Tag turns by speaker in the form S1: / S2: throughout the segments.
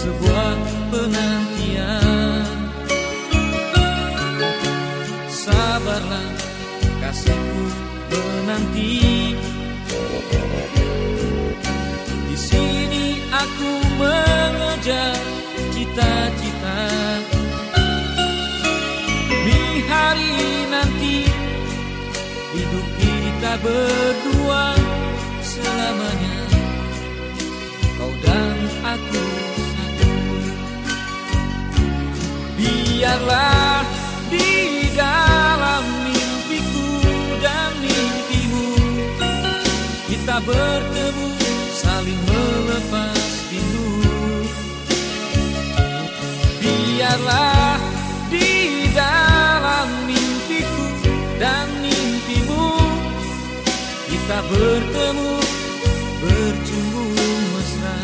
S1: sebuah penantian. Sabarlah kasihku menanti. Di sini aku mengejar cita-cita. Di hari nanti hidup kita berdua selamanya. Kau dan aku Biarlah di dalam mimpiku dan mimpimu. Kita bertemu saling melepas rindu Biarlah di dalam mimpiku dan mimpimu. Kita bertemu bercumbu mesra.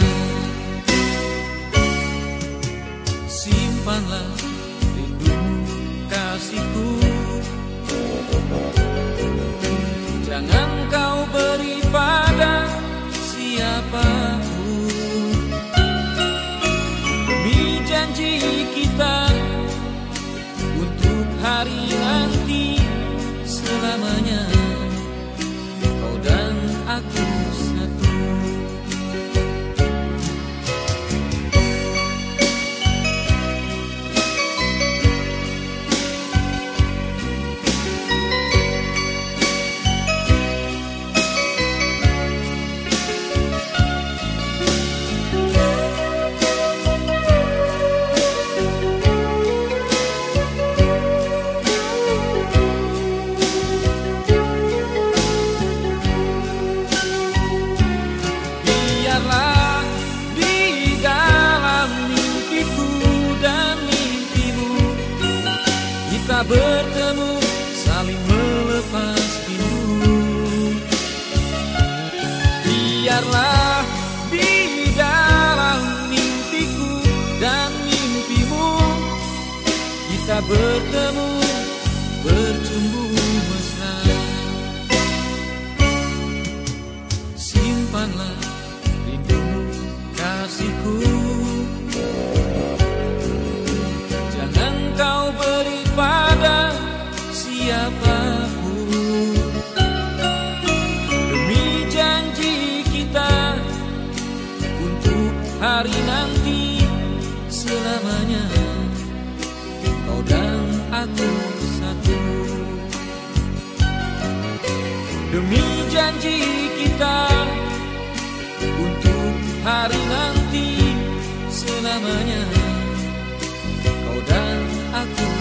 S1: Simpanlah kasihku. Jangan Kita bertemu saling melepas rindu Biarlah di dalam mimpiku dan mimpimu Kita bertemu bercumbu mesra. Simpanlah rindumu kasihku siapa pun. Demi janji kita Untuk hari nanti selamanya Kau dan aku satu. Demi janji kita Untuk hari nanti selamanya Kau dan aku